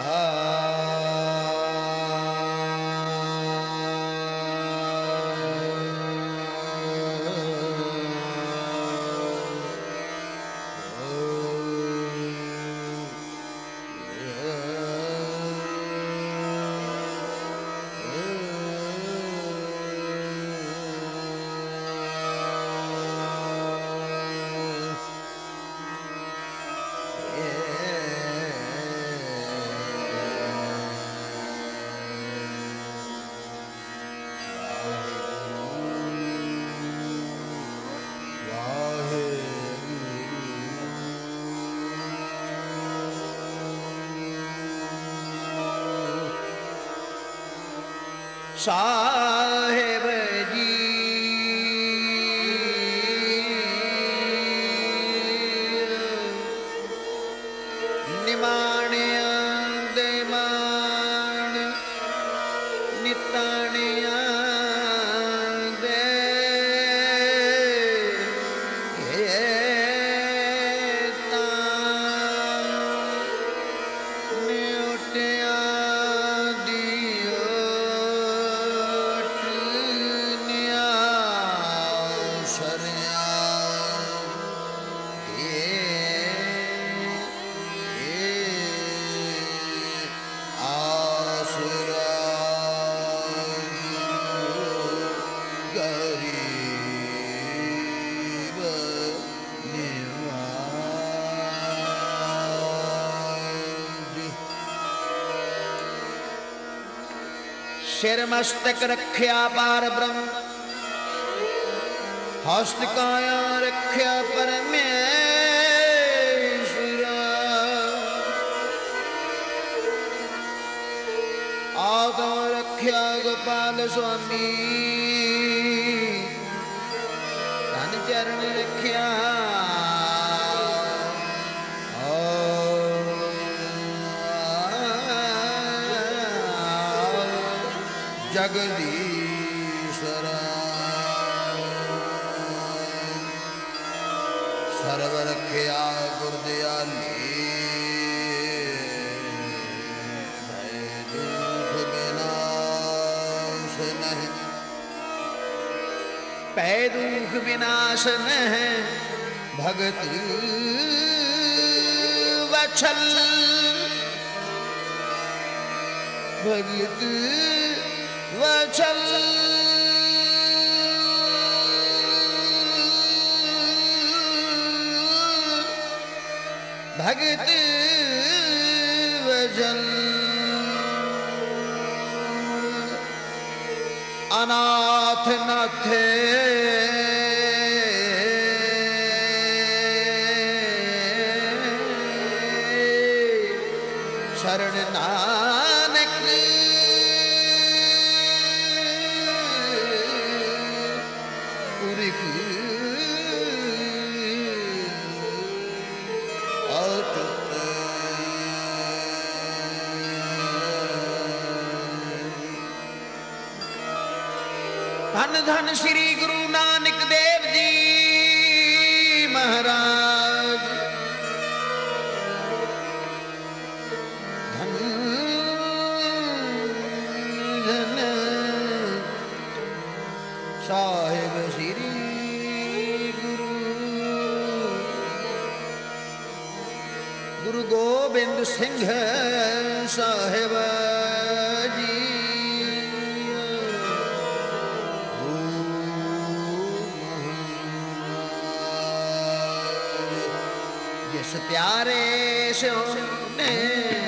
Ah. 啥 सिर मस्तक रखिया पार ब्रह्म। हस्त काया रखिया परमेश्वर। आदा रखिया गोपाल स्वामी। जगदीश्वर सर्व रखिया गुरदयाली पै दुख है भगत वछल भगत भगत वजन अनाथ न थे शरण ना धन श्री गुरु नानक देव जी महाराज धन धन साहेब श्री गुरु गुरु गोबिंद सिंह प्यारे से में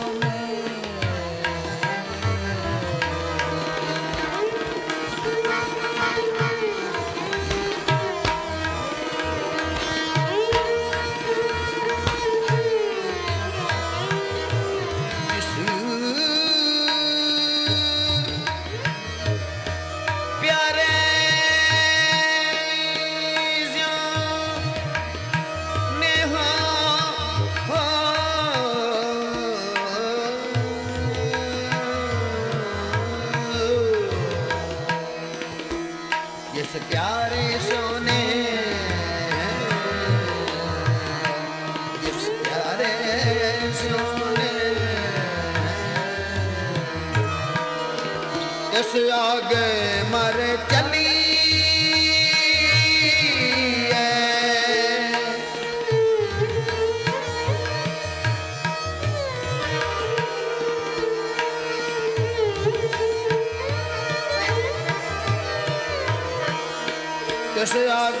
ਦਸ ਆਗੇ ਮਰ ਚਲੀ ਦਸ ਆਗੇ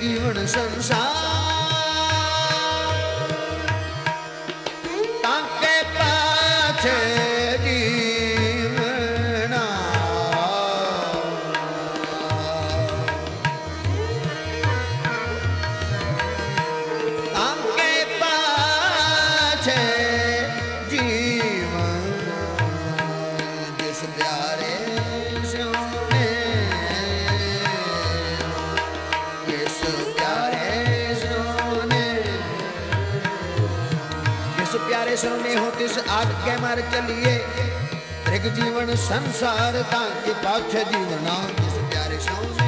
जीवन संसार। ताके पाछे जिस प्यारे सुनने हो, तिस आग के मार चलिए एक जीवन संसार, तांके पाछ जीवना। जिस प्यारे सुनने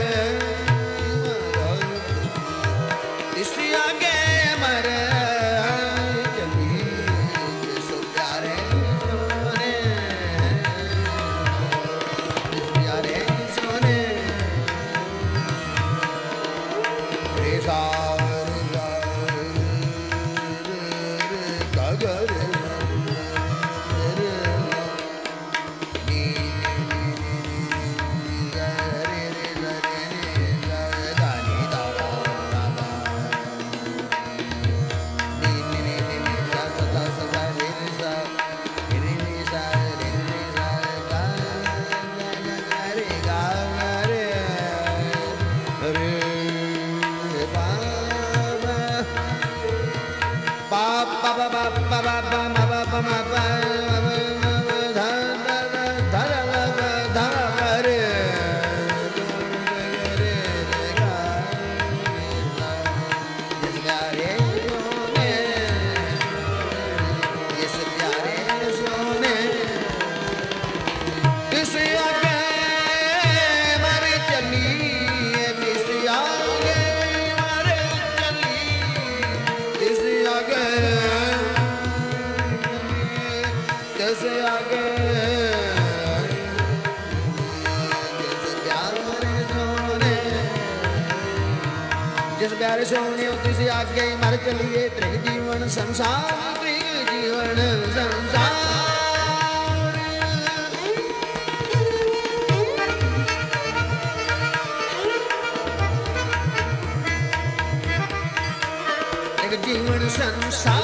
good. ba ba ba ba ba प्यार सोने तिस आगे मर चलिए त्रिक जीवन संसार त्रिक जीवन संसार त्रिक जीवन संसार